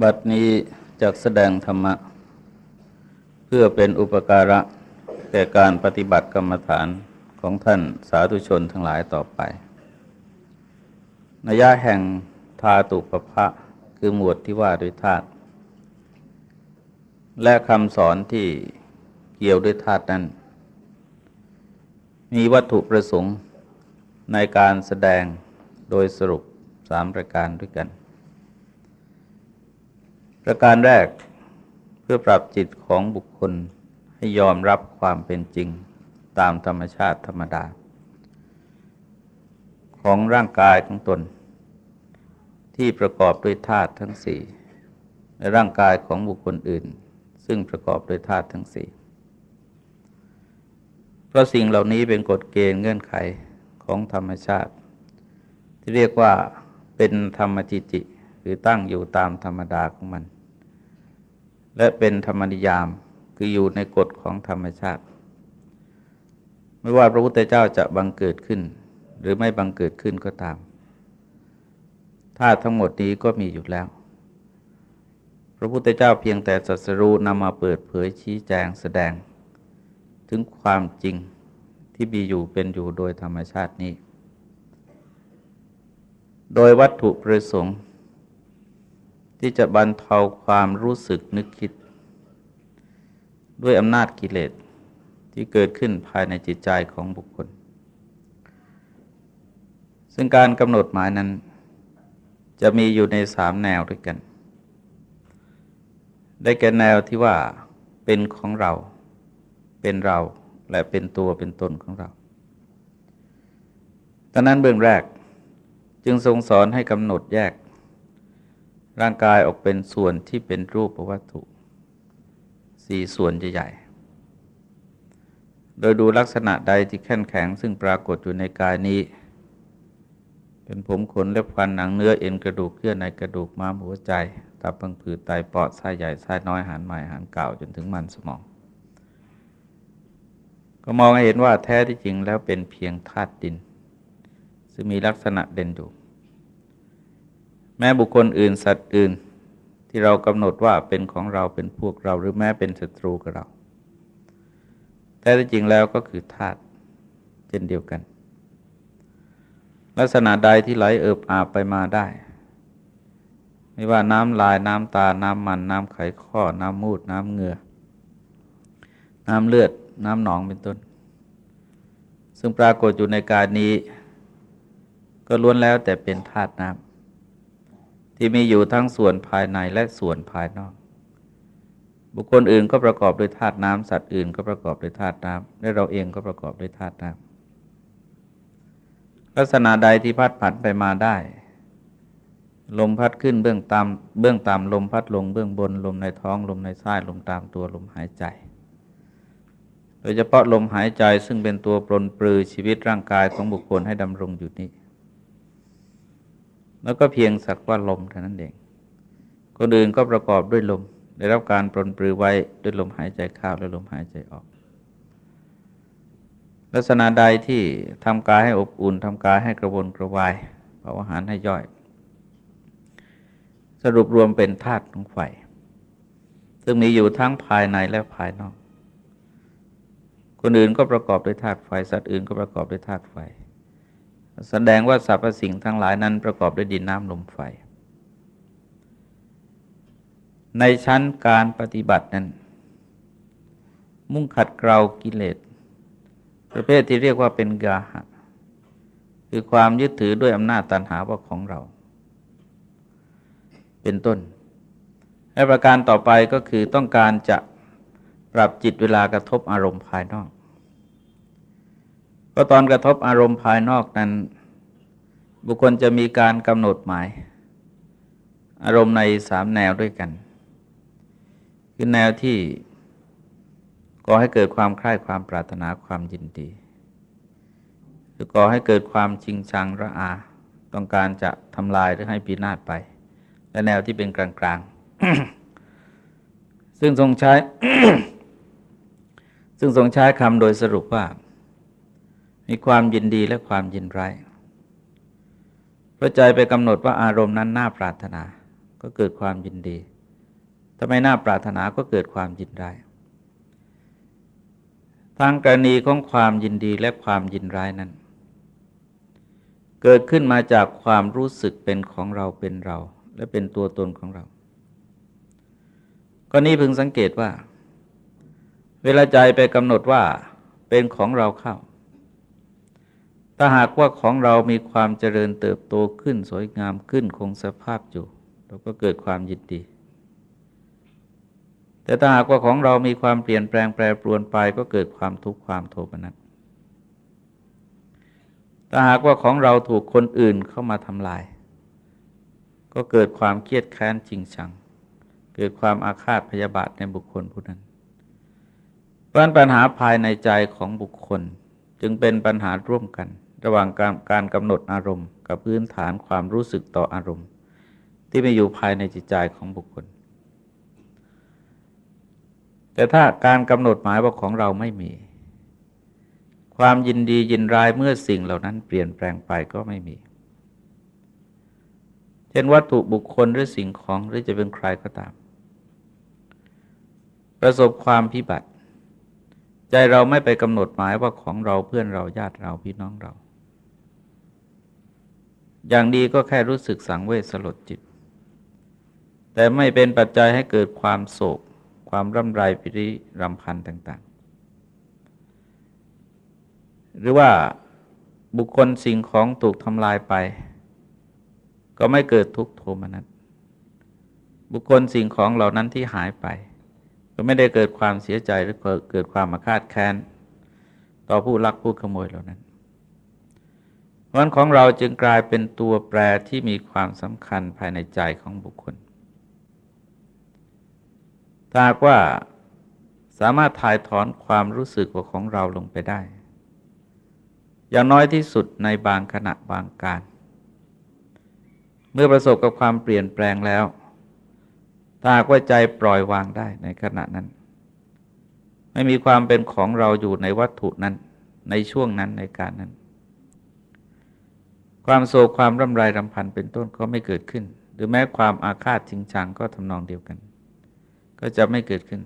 บัดนี้จักแสดงธรรมะ เพื่อเป็นอุปการะ แก่การปฏิบัติกรรมฐานของท่านสาธุชนทั้งหลายต่อไปนัยะแห่งธาตุปภะคือหมวดที่ว่าด้วยธาตุและคำสอนที่เกี่ยวด้วยธาตุนั้น มีวัตถุประสงค์ในการแสดงโดยสรุปสามประการด้วยกัน ประการแรกเพื่อปรับจิตของบุคคลให้ยอมรับความเป็นจริงตามธรรมชาติธรรมดา ของร่างกายของตน ที่ประกอบด้วยธาตุทั้งสี่ในร่างกายของบุคคลอื่น ซึ่งประกอบด้วยธาตุทั้งสี่เพราะสิ่งเหล่านี้เป็นกฎเกณฑ์เงื่อนไขของธรรมชาติ ที่เรียกว่าเป็นธรรมจิจิ หรือตั้งอยู่ตามธรรมดาของมัน และเป็นธรรมนิยาม คืออยู่ในกฎของธรรมชาติ ไม่ว่าพระพุทธเจ้าจะบังเกิดขึ้น หรือไม่บังเกิดขึ้นก็ตามธาตุทั้งหมดนี้ก็มีอยู่แล้ว พระพุทธเจ้าเพียงแต่สัสรูนำมาเปิดเผยชี้แจงแสดง ถึงความจริงที่มีอยู่เป็นอยู่โดยธรรมชาตินี้ โดยวัตถุประสงค์ ที่จะบรรเทาความรู้สึกนึกคิด ด้วยอำนาจกิเลสที่เกิดขึ้นภายในจิตใจของบุคคล ซึ่งการกำหนดหมายนั้น จะมีอยู่ในสามแนวด้วยกัน ได้แก่แนวที่ว่าเป็นของเรา เป็นเราและเป็นตัวเป็นตนของเราดังนั้นเบื้องแรกจึงทรงสอนให้กำหนดแยก ร่างกายออกเป็นส่วนที่เป็นรูปวัตถุสี่ส่วนใหญ่ๆโดยดูลักษณะใดที่แข็งแข็งซึ่งปรากฏอยู่ในกายนี้ เป็นผมขนเล็บฟันหนังเนื้อเอ็นกระดูกเยื่อในกระดูกม้ามหัวใจตับพังผืดไตปอดไส้ใหญ่ไส้น้อยหานใหม่หานเก่าจนถึงมันสมอง ก็มองเห็นว่าแท้ที่จริงแล้วเป็นเพียงธาตุดิน ซึ่งมีลักษณะเด่นอยู่ แม้บุคคลอื่นสัตว์อื่น ที่เรากำหนดว่าเป็นของเราเป็นพวกเราหรือแม้เป็นศัตรูกับเรา แต่ที่จริงแล้วก็คือธาตุเช่นเดียวกัน ลักษณะใดที่ไหลเอิบอาบไปมาได้ ไม่ว่าน้ำลายน้ำตา น้ำมัน น้ำไขข้อ น้ำมูด น้ำเหงื่อ น้ำเลือด น้ำหนองเป็นต้น ซึ่งปรากฏอยู่ในการนี้ ก็ล้วนแล้วแต่เป็นธาตุน้ำ ที่มีอยู่ทั้งส่วนภายในและส่วนภายนอก บุคคลอื่นก็ประกอบด้วยธาตุน้ำสัตว์อื่นก็ประกอบด้วยธาตุน้ำและเราเองก็ประกอบด้วยธาตุน้ำลักษณะใดที่พัดผันไปมาได้ ลมพัดขึ้นเบื้องต่ำเบื้องต่ำลมพัดลงเบื้องบนลมในท้องลมในไส้ลมตามตัวลมหายใจโดยเฉพาะลมหายใจซึ่งเป็นตัวปลนปลือชีวิตร่างกายของบุคคลให้ดำรงอยู่นี้ แล้วก็เพียงสักว่าลมเท่านั้นเองคนอื่นก็ประกอบด้วยลม ได้รับการปรนปรือไว้ด้วยลมหายใจเข้าและลมหายใจออก ลักษณะใดที่ทำกายให้อบอุ่นทำกายให้กระวนกระวายเผาอาหารให้ย่อย สรุปรวมเป็นธาตุของไฟซึ่งมีอยู่ทั้งภายในและภายนอก คนอื่นก็ประกอบด้วยธาตุไฟ สัตว์อื่นก็ประกอบด้วยธาตุไฟ แสดงว่าสรรพสิ่งทั้งหลายนั้นประกอบด้วยดินน้ำลมไฟ ในชั้นการปฏิบัตินั้น มุ่งขัดเกลากิเลส ประเภทที่เรียกว่าเป็นกาหะคือความยึดถือด้วยอำนาจตันหาว่าของเรา เป็นต้น และประการต่อไปก็คือต้องการจะปรับจิตเวลากระทบอารมณ์ภายนอก ก็ตอนกระทบอารมณ์ภายนอกนั้น บุคคลจะมีการกำหนดหมาย อารมณ์ในสามแนวด้วยกัน คือแนวที่ก่อให้เกิดความคลายความปรารถนาความยินดีคือก่อให้เกิดความจริงชังระอา ต้องการจะทำลายหรือให้ปีนาศไป และแนวที่เป็นกลางๆซึ่งทรงใช้ ซึ่งทรงใช้คำโดยสรุปว่า มีความยินดีและความยินร้ายพระใจไปกำหนดว่าอารมณ์นั้นน่าปรารถนา ก็เกิดความยินดีถ้าไม่น่าปรารถนาก็เกิดความยินร้ายทางกรณีของความยินดีและความยินร้ายนั้น เกิดขึ้นมาจากความรู้สึกเป็นของเราเป็นเรา และเป็นตัวตนของเราก็นี้พึงสังเกตว่า เวลาใจไปกำหนดว่าเป็นของเราเข้า ถ้าหากว่าของเรามีความเจริญเติบโตขึ้นสวยงามขึ้นคงสภาพอยู่ เราก็เกิดความยินดี แต่ถ้าหากว่าของเรามีความเปลี่ยนแปลงแปรปรวนไป ก็เกิดความทุกข์ความโทมนัสถ้าหากว่าของเราถูกคนอื่นเข้ามาทำลาย ก็เกิดความเครียดแค้นจริงชัง เกิดความอาฆาตพยาบาทในบุคคลผู้นั้นเพราะปัญหาภายในใจของบุคคลจึงเป็นปัญหาร่วมกัน ระหว่างการการกำหนดอารมณ์ กับพื้นฐานความรู้สึกต่ออารมณ์ ที่มีอยู่ภายในจิตใจของบุคคล แต่ถ้าการกำหนดหมายว่าของเราไม่มี ความยินดียินร้ายเมื่อสิ่งเหล่านั้นเปลี่ยนแปลงไปก็ไม่มี เช่นวัตถุบุคคลหรือสิ่งของหรือจะเป็นใครก็ตาม ประสบความพิบัติใจเราไม่ไปกำหนดหมายว่าของเราเพื่อนเราญาติเราพี่น้องเรา อย่างดีก็แค่รู้สึกสังเวชสลดจิต แต่ไม่เป็นปัจจัยให้เกิดความโศก ความร่ำไรปิริรำพันต่าง ๆ หรือว่าบุคคลสิ่งของถูกทำลายไป ก็ไม่เกิดทุกขโทมนัสบุคคลสิ่งของเหล่านั้นที่หายไป ก็ไม่ได้เกิดความเสียใจหรือเกิดความมาคาดแค้น ต่อผู้ลักผู้ขโมยเหล่านั้น วันของเราจึงกลายเป็นตัวแปรที่มีความสำคัญภายในใจของบุคคลถ้าว่าสามารถถ่ายถอนความรู้สึกว่าของเราลงไปได้ อย่างน้อยที่สุดในบางขณะบางการ เมื่อประสบกับความเปลี่ยนแปลงแล้วถ้ากว่าใจปล่อยวางได้ในขณะนั้น ไม่มีความเป็นของเราอยู่ในวัตถุนั้น ในช่วงนั้นในการนั้น ความโศกความร่ำไรรำพันเป็นต้นก็ไม่เกิดขึ้น หรือแม้ความอาฆาตจริงชังก็ทำนองเดียวกัน ก็จะไม่เกิดขึ้น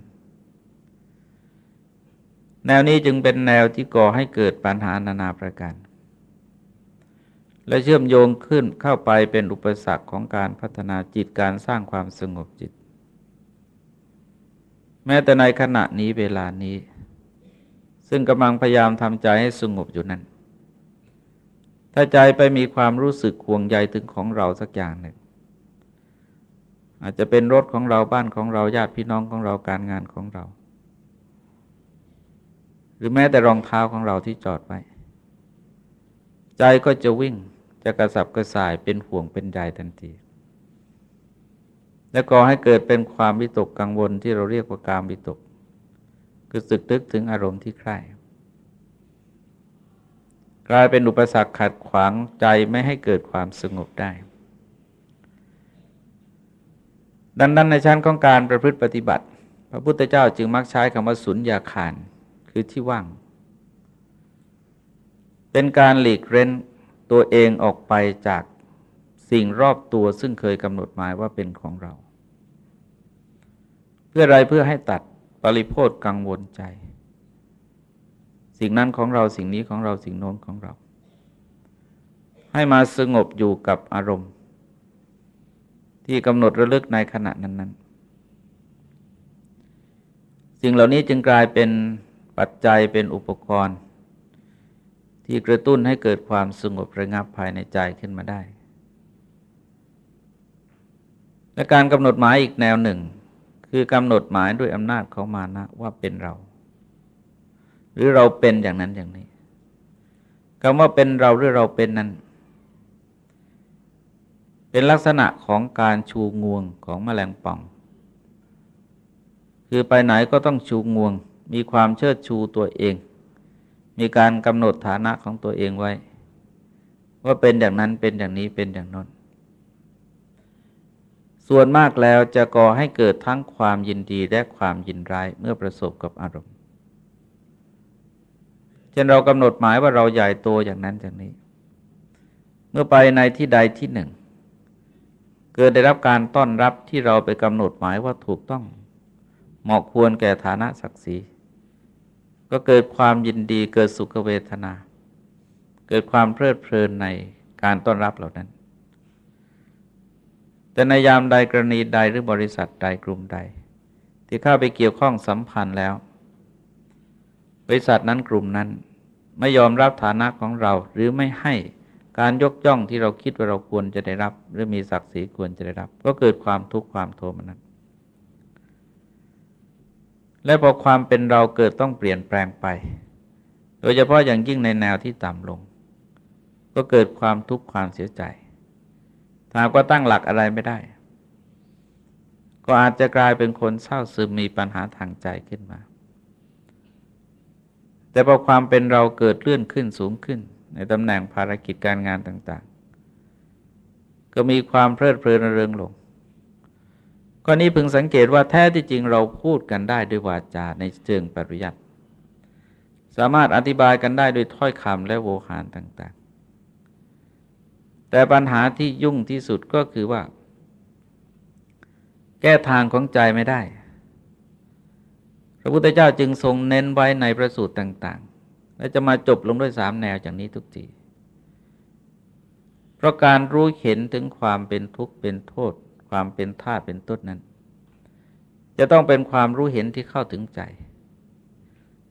แนวนี้จึงเป็นแนวที่ก่อให้เกิดปัญหานานาประการ และเชื่อมโยงขึ้นเข้าไปเป็นอุปสรรคของการพัฒนาจิตการสร้างความสงบจิต แม้แต่ในขณะนี้เวลานี้ ซึ่งกำลังพยายามทำใจให้สงบอยู่นั้น ถ้าใจไปมีความรู้สึกห่วงใยถึงของเราสักอย่างหนึ่ง อาจจะเป็นรถของเราบ้านของเราญาติพี่น้องของเราการงานของเรา หรือแม้แต่รองเท้าของเราที่จอดไว้ ใจก็จะวิ่งจะกระสับกระส่ายเป็นห่วงเป็นใยทันที และก่อให้เกิดเป็นความวิตกกังวลที่เราเรียกว่าการวิตก คือสึกตึกถึงอารมณ์ที่ใคร่ กลายเป็นอุปสรรคขัดขวางใจไม่ให้เกิดความสงบได้ ดังนั้นในชั้นของการประพฤติปฏิบัติ พระพุทธเจ้าจึงมักใช้คำว่าสุญญาคารคือที่ว่าง เป็นการหลีกเร้นตัวเองออกไปจากสิ่งรอบตัวซึ่งเคยกำหนดหมายว่าเป็นของเรา เพื่ออะไรเพื่อให้ตัดปริโพธกังวลใจ สิ่งนั้นของเราสิ่งนี้ของเราสิ่งโน้นของเรา ให้มาสงบอยู่กับอารมณ์ ที่กำหนดระลึกในขณะนั้น ๆ สิ่งเหล่านี้จึงกลายเป็นปัจจัยเป็นอุปกรณ์ ที่กระตุ้นให้เกิดความสงบระงับภายในใจขึ้นมาได้และการกำหนดหมายอีกแนวหนึ่ง คือกำหนดหมายด้วยอำนาจของมานะว่าเป็นเรา หรือเราเป็นอย่างนั้นอย่างนี้คำว่าเป็นเราหรือเราเป็นนั้น เป็นลักษณะของการชูงวงของแมลงป่อง คือไปไหนก็ต้องชูงวง มีความเชิดชูตัวเอง มีการกำหนดฐานะของตัวเองไว้ ว่าเป็นอย่างนั้นเป็นอย่างนี้เป็นอย่างนั้นส่วนมากแล้วจะก่อให้เกิดทั้งความยินดีและความยินร้ายเมื่อประสบกับอารมณ์ ช่นเรากำหนดหมายว่าเราใหญ่โตอย่างนั้นอย่างนี้ เมื่อไปในที่ใดที่หนึ่ง เกิดได้รับการต้อนรับที่เราไปกำหนดหมายว่าถูกต้องเหมาะควรแก่ฐานะศักดิ์ศรีก็เกิดความยินดีเกิดสุขเวทนา เกิดความเพลิดเพลินในการต้อนรับเหล่านั้น แต่ในยามใดกรณีใดหรือบริษัทใดกลุ่มใด ที่เข้าไปเกี่ยวข้องสัมพันธ์แล้วบริษัทนั้นกลุ่มนั้น ไม่ยอมรับฐานะของเรา หรือไม่ให้การยกย่องที่เราคิดว่าเราควรจะได้รับ หรือมีศักดิ์ศรีควรจะได้รับ ก็เกิดความทุกข์ความโทมนัสและพอความเป็นเราเกิดต้องเปลี่ยนแปลงไป โดยเฉพาะอย่างยิ่งในแนวที่ต่ำลง ก็เกิดความทุกข์ความเสียใจถ้าก็ตั้งหลักอะไรไม่ได้ ก็อาจจะกลายเป็นคนเศร้าซึมมีปัญหาทางใจขึ้นมา แต่พอความเป็นเราเกิดเลื่อนขึ้นสูงขึ้น ในตำแหน่งภารกิจการงานต่าง ๆ ก็มีความเพลิดเพลินเริงหลงก็นี้พึงสังเกตว่าแท้ที่จริงเราพูดกันได้ด้วยวาจาในเชิงปริยัติสามารถอธิบายกันได้ด้วยถ้อยคำและโวหารต่าง ๆ แต่ปัญหาที่ยุ่งที่สุดก็คือว่า แก้ทางของใจไม่ได้ ระพุทธเจ้าจึงทรงเน้นไว้ในประสูตรต่าง ๆ และจะมาจบลงด้วยสามแนวอย่างนี้ทุกทีเพราะการรู้เห็นถึงความเป็นทุกข์เป็นโทษ ความเป็นธาตุเป็นต้นนั้น จะต้องเป็นความรู้เห็นที่เข้าถึงใจ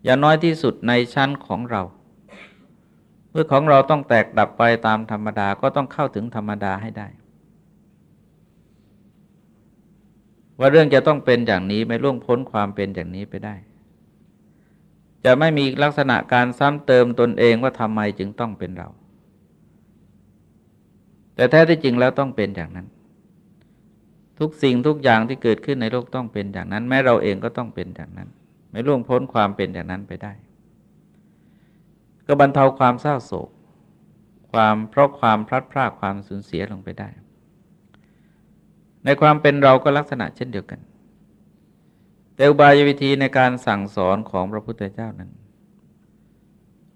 อย่างน้อยที่สุดในชั้นของเรา เมื่อของเราต้องแตกดับไปตามธรรมดาก็ต้องเข้าถึงธรรมดาให้ได้ ว่าเรื่องจะต้องเป็นอย่างนี้ไม่ล่วงพ้นความเป็นอย่างนี้ไปได้ จะไม่มีลักษณะการซ้ำเติมตนเองว่าทำไมจึงต้องเป็นเรา แต่แท้ที่จริงแล้วต้องเป็นอย่างนั้น ทุกสิ่งทุกอย่างที่เกิดขึ้นในโลกต้องเป็นอย่างนั้น แม้เราเองก็ต้องเป็นอย่างนั้น ไม่ล่วงพ้นความเป็นอย่างนั้นไปได้ ก็บรรเทาความเศร้าโศก ความเพราะความพลัดพรากความสูญเสียลงไปได้ ในความเป็นเราก็ลักษณะเช่นเดียวกัน แต่อุบายวิธีในการสั่งสอนของพระพุทธเจ้านั้น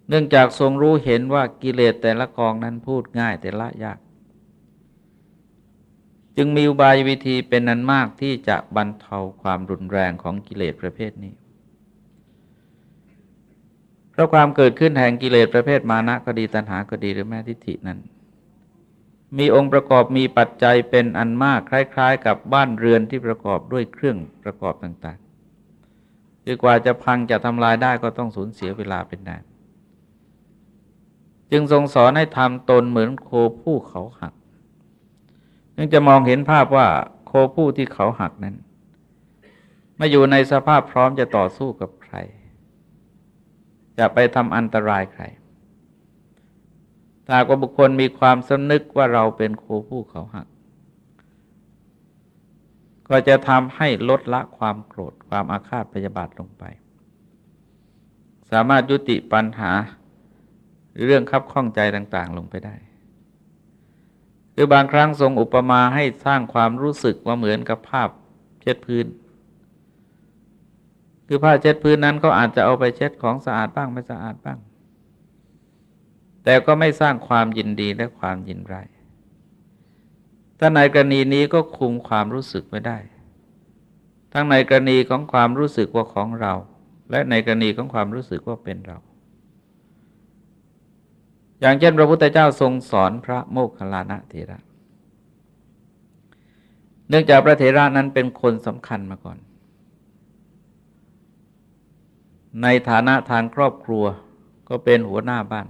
เนื่องจากทรงรู้เห็นว่ากิเลสแต่ละกองนั้นพูดง่ายแต่ละยาก จึงมีอุบายวิธีเป็นนั้นมากที่จะบรรเทาความรุนแรงของกิเลสประเภทนี้เพราะความเกิดขึ้นแห่งกิเลสประเภทมานะก็ดีตัณหาก็ดีหรือแม้ทิฏฐินั้น มีองค์ประกอบมีปัจจัยเป็นอันมากคล้าย ๆ กับบ้านเรือนที่ประกอบด้วยเครื่องประกอบต่างๆคือกว่าจะพังจะทำลายได้ก็ต้องสูญเสียเวลาเป็นนานจึงทรงสอนให้ทำตนเหมือนโคผู้เขาหักจึงจะมองเห็นภาพว่าโคผู้ที่เขาหักนั้นไม่อยู่ในสภาพพร้อมจะต่อสู้กับใคร จะไปทำอันตรายใคร ถ้าว่าบุคคลมีความสำนึกว่าเราเป็นโคผู้เขาหัก ก็จะทำให้ลดละความโกรธความอาฆาตพยาบาทลงไป สามารถยุติปัญหาเรื่องคับข้องใจต่าง ๆ ลงไปได้ คือบางครั้งทรงอุปมาให้สร้างความรู้สึกว่าเหมือนกับภาพเช็ดพื้น คือผ้าเช็ดพื้นนั้นก็อาจจะเอาไปเช็ดของสะอาดบ้างไม่สะอาดบ้าง แต่ก็ไม่สร้างความยินดีและความยินร้ายถ้าในกรณีนี้ก็คุมความรู้สึกไม่ได้ ทั้งในกรณีของความรู้สึกว่าของเรา และในกรณีของความรู้สึกว่าเป็นเรา อย่างเช่นพระพุทธเจ้าทรงสอนพระโมคคัลลานะเถระ เนื่องจากพระเถระนั้นเป็นคนสำคัญมาก่อน ในฐานะทางครอบครัวก็เป็นหัวหน้าบ้าน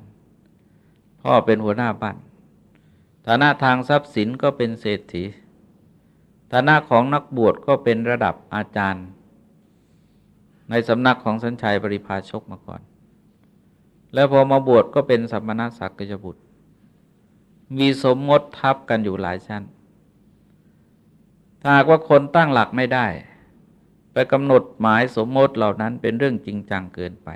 พ่อเป็นหัวหน้าบ้านฐานะทางทรัพย์สินก็เป็นเศรษฐีฐานะของนักบวชก็เป็นระดับอาจารย์ ในสำนักของสัญชัยบริพาชกมาก่อน แล้วพอมาบวชก็เป็นสัมมณศักยบุตร มีสมมติทับกันอยู่หลายชั้น ถ้าหากว่าคนตั้งหลักไม่ได้ ไปกำหนดหมายสมมติเหล่านั้นเป็นเรื่องจริงจังเกินไป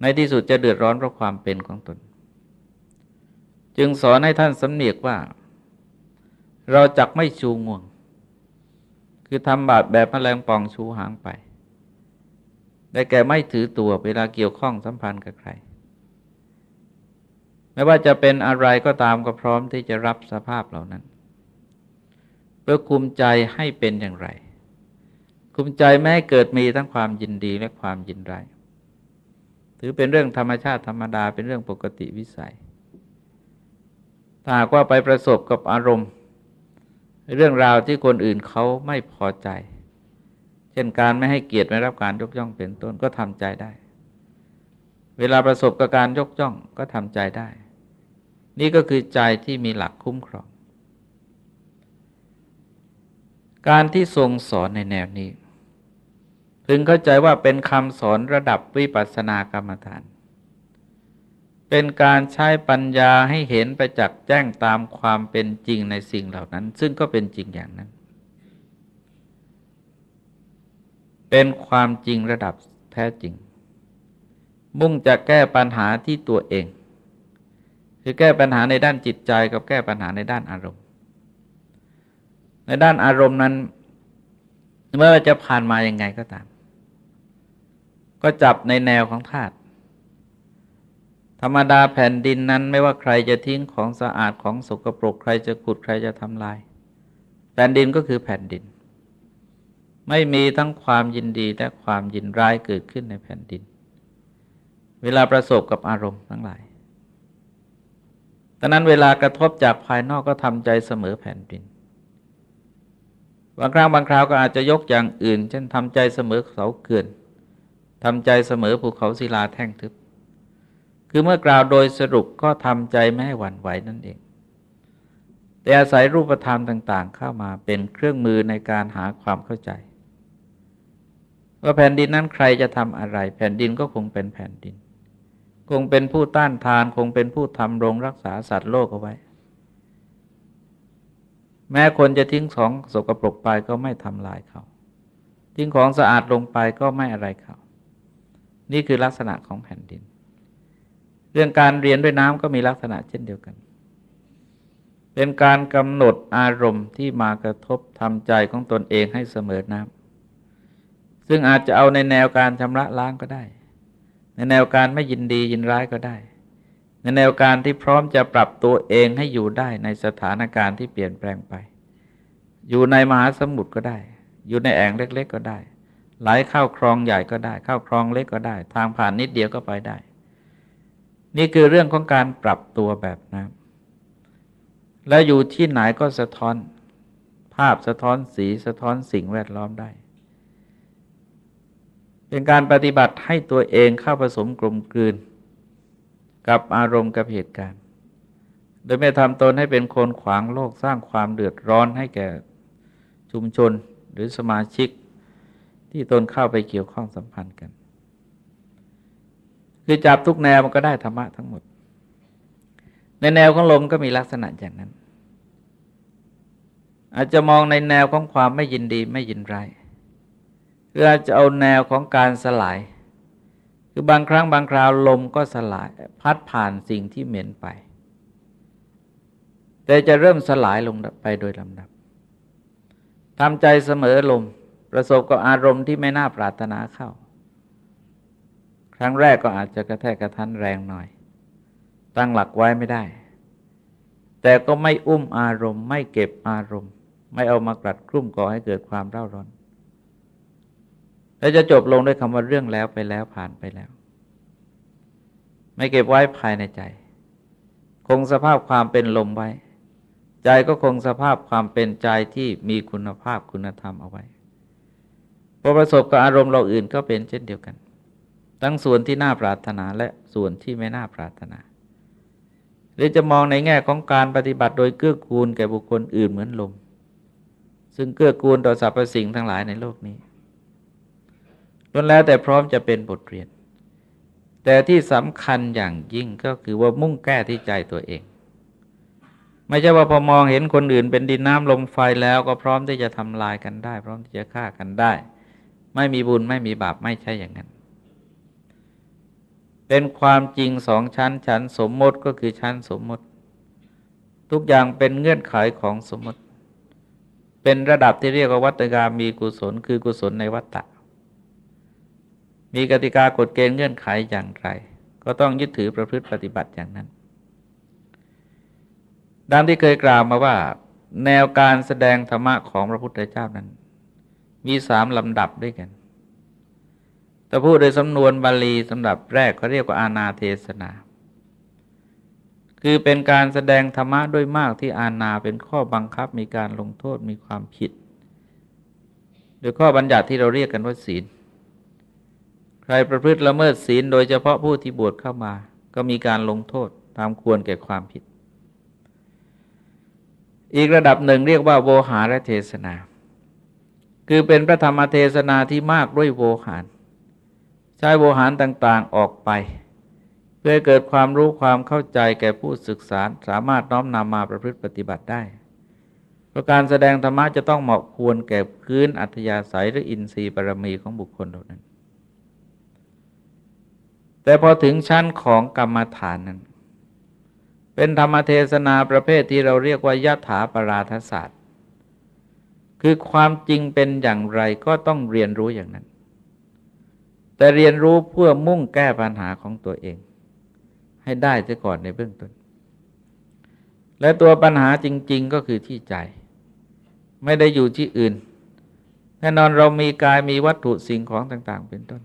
ในที่สุดจะเดือดร้อนเพราะความเป็นของตน จึงสอนให้ท่านสำเนียกว่า เราจักไม่ชูงวง คือทำบาปแบบแมลงป่องชูหางไปได้แก่ไม่ถือตัวเวลาเกี่ยวข้องสัมพันธ์กับใคร ไม่ว่าจะเป็นอะไรก็ตามก็พร้อมที่จะรับสภาพเหล่านั้น เพื่อคุมใจให้เป็นอย่างไร คุมใจไม่ให้เกิดมีทั้งความยินดีและความยินร้ายถือเป็นเรื่องธรรมชาติธรรมดาเป็นเรื่องปกติวิสัย หากว่าไปประสบกับอารมณ์ เรื่องราวที่คนอื่นเขาไม่พอใจ เช่นการไม่ให้เกียรติไม่รับการยกย่องเป็นต้นก็ทำใจได้ เวลาประสบกับการยกย่องก็ทำใจได้ นี่ก็คือใจที่มีหลักคุ้มครอง การที่ทรงสอนในแนวนี้ พึงเข้าใจว่าเป็นคำสอนระดับวิปัสสนากรรมฐานเเป็นการใช้ปัญญาให้เห็นไปจากแจ้งตามความเป็นจริงในสิ่งเหล่านั้น ซึ่งก็เป็นจริงอย่างนั้น เป็นความจริงระดับแท้จริง มุ่งจะแก้ปัญหาที่ตัวเอง คือแก้ปัญหาในด้านจิตใจกับแก้ปัญหาในด้านอารมณ์ ในด้านอารมณ์นั้นเมื่อจะผ่านมาอย่างไงก็ตาม ก็จับในแนวของธาตุ ธรรมดาแผ่นดินนั้นไม่ว่าใครจะทิ้งของสะอาดของสกปรกใครจะขุดใครจะทำลาย แผ่นดินก็คือแผ่นดิน ไม่มีทั้งความยินดีและความยินร้ายเกิดขึ้นในแผ่นดิน เวลาประสบกับอารมณ์ทั้งหลายดังนั้นเวลากระทบจากภายนอกก็ทำใจเสมอแผ่นดิน บางครั้งบางคราวก็อาจจะยกอย่างอื่น เช่นทำใจเสมอเสาเขื่อนทำใจเสมอภูเขาศิลาแท่งทึบ คือเมื่อกล่าวโดยสรุปก็ทำใจไม่ให้หวั่นไหวนั่นเอง แต่อาศัยรูปธรรมต่าง ๆ เข้ามาเป็นเครื่องมือในการหาความเข้าใจ ว่าแผ่นดินนั้นใครจะทำอะไร แผ่นดินก็คงเป็นแผ่นดิน คงเป็นผู้ต้านทาน คงเป็นผู้ทำรงรักษาสัตว์โลกเอาไว้ แม้คนจะทิ้งของสกปรกไปก็ไม่ทำลายเขาทิ้งของสะอาดลงไปก็ไม่อะไรเขานี่คือลักษณะของแผ่นดิน เรื่องการเรียนด้วยน้ำก็มีลักษณะเช่นเดียวกัน เป็นการกำหนดอารมณ์ที่มากระทบทำใจของตนเองให้เสมอน้ำซึ่งอาจจะเอาในแนวการชำระล้างก็ได้ ในแนวการไม่ยินดียินร้ายก็ได้ ในแนวการที่พร้อมจะปรับตัวเองให้อยู่ได้ในสถานการณ์ที่เปลี่ยนแปลงไป อยู่ในมหาสมุทรก็ได้ อยู่ในแอ่งเล็ก ๆ ก็ได้ไหลเข้าคลองใหญ่ก็ได้ เข้าคลองเล็กก็ได้ ทางผ่านนิดเดียวก็ไปได้ นี่คือเรื่องของการปรับตัวแบบน้ำและอยู่ที่ไหนก็สะท้อน ภาพสะท้อนสีสะท้อนสิ่งแวดล้อมได้ เป็นการปฏิบัติให้ตัวเองเข้าผสมกลมกลืน กับอารมณ์กับเหตุการณ์ โดยไม่ทำตนให้เป็นคนขวางโลกสร้างความเดือดร้อนให้แก่ชุมชนหรือสมาชิกที่ตนเข้าไปเกี่ยวข้องสัมพันธ์กัน คือจับทุกแนวมันก็ได้ธรรมะทั้งหมด ในแนวของลมก็มีลักษณะอย่างนั้น อาจจะมองในแนวของความไม่ยินดีไม่ยินร้ายคืออาจจะเอาแนวของการสลาย คือบางครั้งบางคราวลมก็สลาย พัดผ่านสิ่งที่เหม็นไป แต่จะเริ่มสลายลงไปโดยลำดับทำใจเสมอลม ประสบกับอารมณ์ที่ไม่น่าปรารถนาเข้า ครั้งแรกก็อาจจะกระแทกกระทันแรงหน่อย ตั้งหลักไว้ไม่ได้ แต่ก็ไม่อุ้มอารมณ์ ไม่เก็บอารมณ์ ไม่เอามากรัดกลุ่มก่อให้เกิดความเร่าร้อนและจะจบลงด้วยคำว่าเรื่องแล้วไปแล้วผ่านไปแล้ว ไม่เก็บไว้ภายในใจ คงสภาพความเป็นลมไว้ ใจก็คงสภาพความเป็นใจที่มีคุณภาพคุณธรรมเอาไว้พอประสบกับอารมณ์เราอื่นก็เป็นเช่นเดียวกัน ทั้งส่วนที่น่าปรารถนาและส่วนที่ไม่น่าปรารถนา หรือจะมองในแง่ของการปฏิบัติโดยเกื้อกูลแก่บุคคลอื่นเหมือนลม ซึ่งเกื้อกูลต่อสรรพสิ่งทั้งหลายในโลกนี้ล้วนแล้วแต่พร้อมจะเป็นบทเรียน แต่ที่สำคัญอย่างยิ่งก็คือว่ามุ่งแก้ที่ใจตัวเอง ไม่ใช่ว่าพอมองเห็นคนอื่นเป็นดินน้ำลมไฟแล้วก็พร้อมที่จะทำลายกันได้ พร้อมที่จะฆ่ากันได้ ไม่มีบุญไม่มีบาปไม่ใช่อย่างนั้น เป็นความจริงสองชั้นชั้นสมมติก็คือชั้นสมมติ ทุกอย่างเป็นเงื่อนไขของสมมติ เป็นระดับที่เรียกว่าวัตกรรมมีกุศลคือกุศลในวัตตะ มีกติกากฎเกณฑ์เงื่อนไขอย่างไร ก็ต้องยึดถือประพฤติปฏิบัติอย่างนั้นดังที่เคยกล่าวมาว่า แนวการแสดงธรรมะของพระพุทธเจ้านั้น มีสามลำดับด้วยกัน แต่พูดโดยสำนวนบาลีสำหรับแรกเขาเรียกว่าอาณาเทศนา คือเป็นการแสดงธรรมะด้วยมากที่อาณาเป็นข้อบังคับมีการลงโทษมีความผิด โดยข้อบัญญัติที่เราเรียกกันว่าศีล ใครประพฤติละเมิดศีลโดยเฉพาะผู้ที่บวชเข้ามา ก็มีการลงโทษตามควรแก่ความผิด อีกระดับหนึ่งเรียกว่าโวหารเทศนา คือเป็นพระธรรมเทศนาที่มากด้วยโวหาร ใช้โวหารต่างๆออกไป เพื่อเกิดความรู้ความเข้าใจแก่ผู้ศึกษาสามารถน้อมนำมาประพฤติปฏิบัติได้เพราะการแสดงธรรมะจะต้องเหมาะควรแก่พื้นอัธยาศัยหรืออินทรีย์บารมีของบุคคลเหล่านั้น แต่พอถึงชั้นของกรรมฐานนั้น เป็นธรรมเทศนาประเภทที่เราเรียกว่ายะถาปราทศาสตร์ คือความจริงเป็นอย่างไรก็ต้องเรียนรู้อย่างนั้น แต่เรียนรู้เพื่อมุ่งแก้ปัญหาของตัวเอง ให้ได้เสียก่อนในเบื้องต้น และตัวปัญหาจริง ๆก็คือที่ใจ ไม่ได้อยู่ที่อื่น แน่นอนเรามีกายมีวัตถุสิ่งของต่าง ๆ เป็นต้น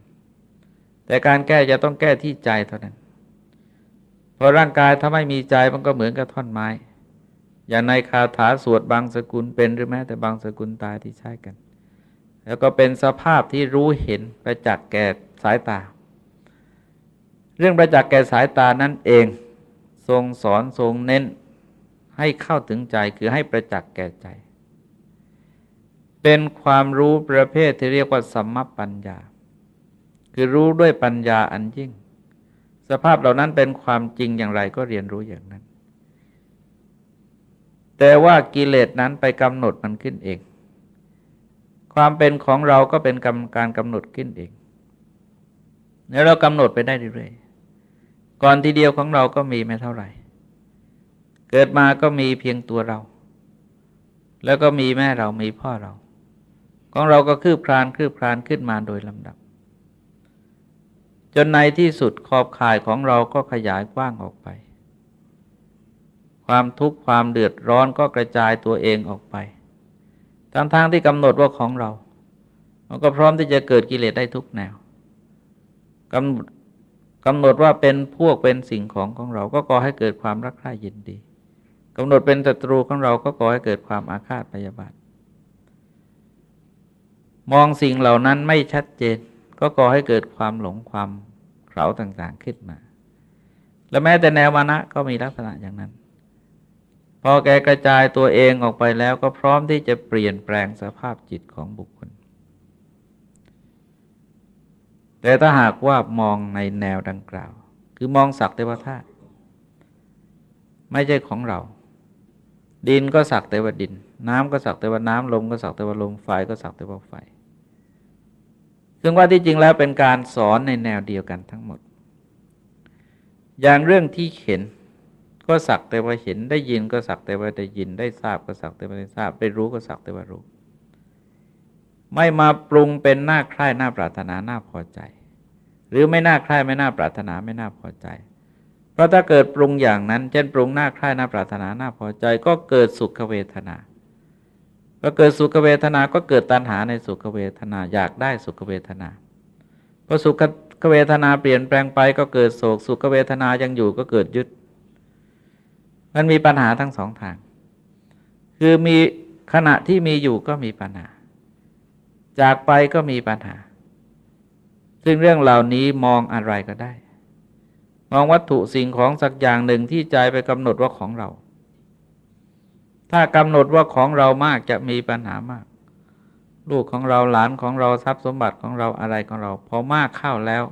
แต่การแก้จะต้องแก้ที่ใจเท่านั้นพอร่างกายถ้าไม่มีใจมันก็เหมือนกับท่อนไม้ อย่างในคาถาสวดบางสกุลเป็นหรือแม้แต่บางสกุลตายที่ใช้กัน แล้วก็เป็นสภาพที่รู้เห็นประจักษ์แก่สายตา เรื่องประจักษ์แก่สายตานั่นเอง ทรงสอนทรงเน้นให้เข้าถึงใจคือให้ประจักษ์แก่ใจ เป็นความรู้ประเภทที่เรียกว่าสัมมปัญญา คือรู้ด้วยปัญญาอันยิ่ง สภาพเหล่านั้นเป็นความจริงอย่างไรก็เรียนรู้อย่างนั้น แต่ว่ากิเลสนั้นไปกำหนดมันขึ้นเอง ความเป็นของเราก็เป็นกรรมการกำหนดขึ้นเองแล้วเรากำหนดไปได้เรื่อยๆก่อนทีเดียวของเราก็มีไม่เท่าไหร่ เกิดมาก็มีเพียงตัวเรา แล้วก็มีแม่เรามีพ่อเรา ของเราก็คืบคลานคืบคลานขึ้นมาโดยลำดับ จนในที่สุดขอบข่ายของเราก็ขยายกว้างออกไป ความทุกข์ความเดือดร้อนก็กระจายตัวเองออกไป ทั้งทางที่กำหนดว่าของเรา มันก็พร้อมที่จะเกิดกิเลสได้ทุกแนวกำกำหนดว่าเป็นพวกเป็นสิ่งของของเรา ก็ก่อให้เกิดความรักใคร่ยินดีกำหนดเป็นศัตรูของเราก็ก่อให้เกิดความอาฆาตพยาบาทมองสิ่งเหล่านั้นไม่ชัดเจน ก็ก่อให้เกิดความหลงความเขลาต่างๆขึ้นมา และแม้แต่แนวมานะก็มีลักษณะอย่างนั้น พอแกกระจายตัวเองออกไปแล้วก็พร้อมที่จะเปลี่ยนแปลงสภาพจิตของบุคคล แต่ถ้าหากว่ามองในแนวดังกล่าว คือมองสักแต่ว่าธาตุไม่ใช่ของเรา ดินก็สักแต่ว่าดิน น้ำก็สักแต่ว่าน้ำลมก็สักแต่ว่าลมไฟก็สักแต่ว่าไฟซึ่งว่าที่จริงแล้วเป็นการสอนในแนวเดียวกันทั้งหมด อย่างเรื่องที่เห็น ก็สักแต่ว่าเห็นได้ยินก็สักแต่ว่าได้ยินได้ทราบก็สักแต่ว่าได้ทราบ ได้รู้ก็สักแต่ว่ารู้ ไม่มาปรุงเป็นหน้าใคร่หน้าปรารถนาหน้าพอใจ หรือไม่น่าใคร่ไม่น่าปรารถนาไม่น่าพอใจ เพราะถ้าเกิดปรุงอย่างนั้น เช่นปรุงหน้าใคร่หน้าปรารถนาหน้าพอใจ ก็เกิดสุขเวทนาพอเกิดสุขเวทนาก็เกิดตัณหาในสุขเวทนาอยากได้สุขเวทนาพอสุขเวทนาเปลี่ยนแปลงไปก็เกิดโศกสุขเวทนายังอยู่ก็เกิดยึด มันมีปัญหาทั้งสองทาง คือมีขณะที่มีอยู่ก็มีปัญหา จากไปก็มีปัญหา ซึ่งเรื่องเหล่านี้มองอะไรก็ได้ มองวัตถุสิ่งของสักอย่างหนึ่งที่ใจไปกำหนดว่าของเรา ถ้ากำหนดว่าของเรามากจะมีปัญหามาก ลูกของเราหลานของเราทรัพย์สมบัติของเราอะไรของเรา พอมากเข้าแล้ว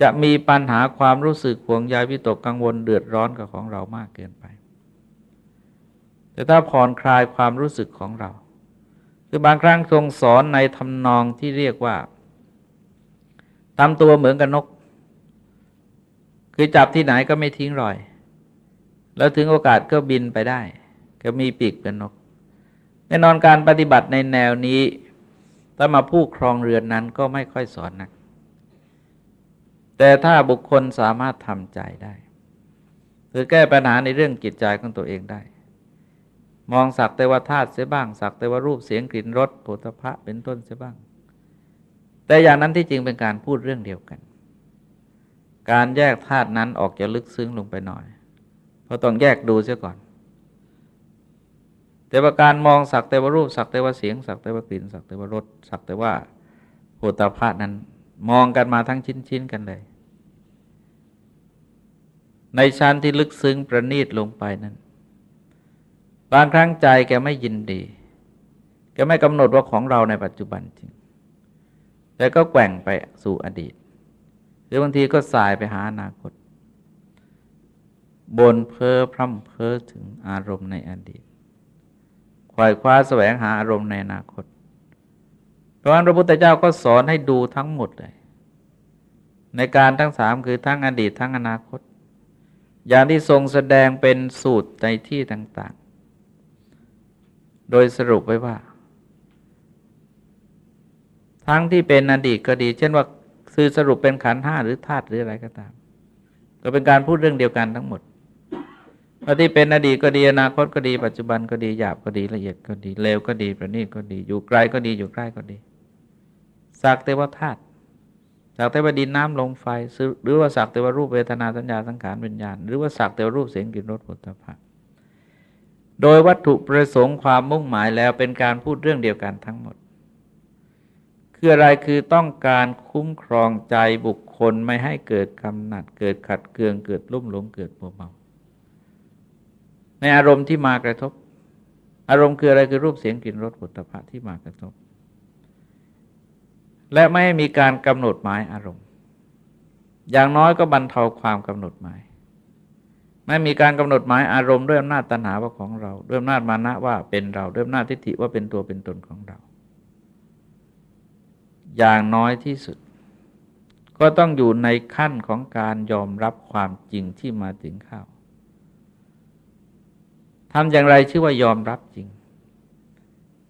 จะมีปัญหาความรู้สึกห่วงใยวิตกกังวลเดือดร้อนกับของเรามากเกินไป แต่ถ้าผ่อนคลายความรู้สึกของเรา คือบางครั้งทรงสอนในทำนองที่เรียกว่าทำตัวเหมือนกับนก คือจับที่ไหนก็ไม่ทิ้งรอย แล้วถึงโอกาสก็บินไปได้ ก็มีปีกเป็นนก แน่นอนการปฏิบัติในแนวนี้ถ้ามาผู้ครองเรือนนั้นก็ไม่ค่อยสอนนัก แต่ถ้าบุคคลสามารถทำใจได้ คือแก้ปัญหาในเรื่องจิตใจของตัวเองได้ มองสักแต่ว่าธาตุเสียบ้าง สักแต่ว่ารูปเสียงกลิ่นรสโผฏฐะเป็นต้นเสียบ้าง แต่อย่างนั้นที่จริงเป็นการพูดเรื่องเดียวกัน การแยกธาตุนั้นออกจะลึกซึ้งลงไปหน่อย เพราะต้องแยกดูเสียก่อน แต่ว่าการมองสักแต่ว่ารูปสักแต่ว่าเสียง สักแต่ว่ากลิ่น สักแต่ว่ารสสักแต่ว่าโผฏฐะนั้น มองกันมาทั้งชิ้นๆกันเลย ในชั้นที่ลึกซึ้งประณีตลงไปนั้น บางครั้งใจแกไม่ยินดี แกไม่กำหนดว่าของเราในปัจจุบันจริง แต่ก็แกว่งไปสู่อดีต หรือบางทีก็สายไปหาอนาคต บนเพ้อพร่ำเพ้อถึงอารมณ์ในอดีตขวายคว้าแสวงหาอารมณ์ในอนาคต เพราะนั้นพระพุทธเจ้าก็สอนให้ดูทั้งหมดเลย ในการทั้งสามคือทั้งอดีตทั้งอนาคต อย่างที่ทรงแสดงเป็นสูตรในที่ต่าง โดยสรุปไว้ว่า ทั้งที่เป็นอดีตก็ดี เช่นว่าคือสรุปเป็นขันห้าหรือธาตุหรืออะไรก็ตาม ก็เป็นการพูดเรื่องเดียวกันทั้งหมดว่าที่เป็นอดีตก็ดีอนาคตก็ดี ปัจจุบันก็ดีหยาบก็ดีละเอียดก็ดีเลวก็ดีประณีตก็ดี อยู่ไกลก็ดีอยู่ใกล้ก็ดีสักแต่ว่าธาตุสักแต่ว่าดินน้ำลมไฟหรือว่าสักแต่ว่ารูปเวทนาสัญญาสังขารวิญญาณ หรือว่าสักแต่ว่ารูปเสียงกลิ่นรสผลิตภัณฑ โดยวัตถุประสงค์ความมุ่งหมายแล้วเป็นการพูดเรื่องเดียวกันทั้งหมด คืออะไรคือต้องการคุ้มครองใจบุคคลไม่ให้เกิดกำหนัด เกิดขัดเคืองเกิดลุ่มหลงเกิดมัวเมา ในอารมณ์ที่มากระทบ อารมณ์คืออะไรคือรูปเสียงกลิ่นรสผลิตภัณฑ์ที่มากระทบ และไม่มีการกำหนดหมายอารมณ์ อย่างน้อยก็บรรเทาความกำหนดหมาย ไม่มีการกำหนดหมายอารมณ์ด้วยอำนาจตัณหาว่าของเรา ด้วยอำนาจมานะว่าเป็นเรา ด้วยอำนาจทิฏฐิว่าเป็นตัวเป็นตนของเรา อย่างน้อยที่สุด ก็ต้องอยู่ในขั้นของการยอมรับความจริงที่มาถึงข้าวทำอย่างไรชื่อว่ายอมรับจริง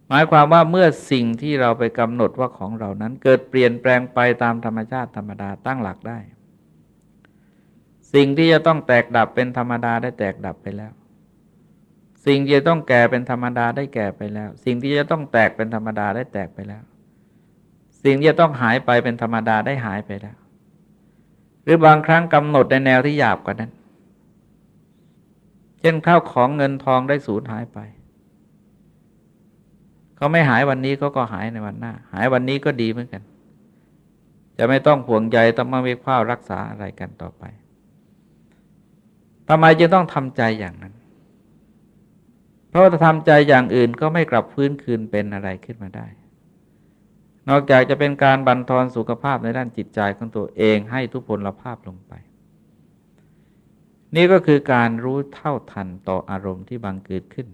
หมายความว่าเมื่อสิ่งที่เราไปกำหนดว่าของเรานั้น เกิดเปลี่ยนแปลงไปตามธรรมชาติธรรมดาตั้งหลักได้ สิ่งที่จะต้องแตกดับเป็นธรรมดาได้แตกดับไปแล้ว สิ่งที่จะต้องแก่เป็นธรรมดาได้แก่ไปแล้ว สิ่งที่จะต้องแตกเป็นธรรมดาได้แตกไปแล้ว สิ่งที่จะต้องหายไปเป็นธรรมดาได้หายไปแล้ว หรือบางครั้งกำหนดในแนวที่หยาบกว่านั้น เช่นข้าวของเงินทองได้สูญหายไปเขาไม่หายวันนี้เขาก็หายในวันหน้า หายวันนี้ก็ดีเหมือนกัน จะไม่ต้องห่วงใยต้องมาวิพากรักษาอะไรกันต่อไป ทำไมจึงต้องทำใจอย่างนั้น เพราะถ้าทำใจอย่างอื่นก็ไม่กลับฟื้นคืนเป็นอะไรขึ้นมาได้ นอกจากจะเป็นการบันทอนสุขภาพในด้านจิตใจของตัวเองให้ทุพพลภาพลงไป นี่ก็คือการรู้เท่าทันต่ออารมณ์ที่บังเกิดขึ้น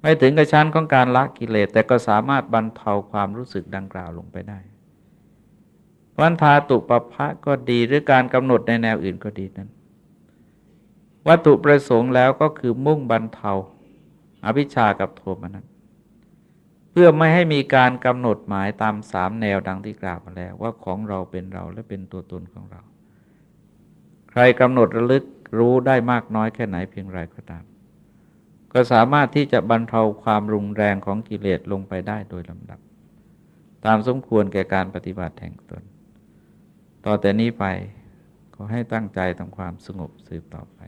ไม่ถึงกระชั้นของการละกิเลสแต่ก็สามารถบรรเทาความรู้สึกดังกล่าวลงไปได้วันทาตุปภะก็ดีหรือการกำหนดในแนวอื่นก็ดีนั้น วัตถุประสงค์แล้วก็คือมุ่งบรรเทาอาวิชชากับโทมนัสเพื่อไม่ให้มีการกำหนดหมายตามสามแนวดังที่กล่าวมาแล้ว ว่าของเราเป็นเราและเป็นตัวตนของเรา ใครกำหนดระลึกรู้ได้มากน้อยแค่ไหนเพียงไรก็ตาม ก็สามารถที่จะบรรเทาความรุนแรงของกิเลสลงไปได้โดยลำดับ ตามสมควรแก่การปฏิบัติแห่งตน ต่อแต่นี้ไปขอให้ตั้งใจทำความสงบสืบต่อไป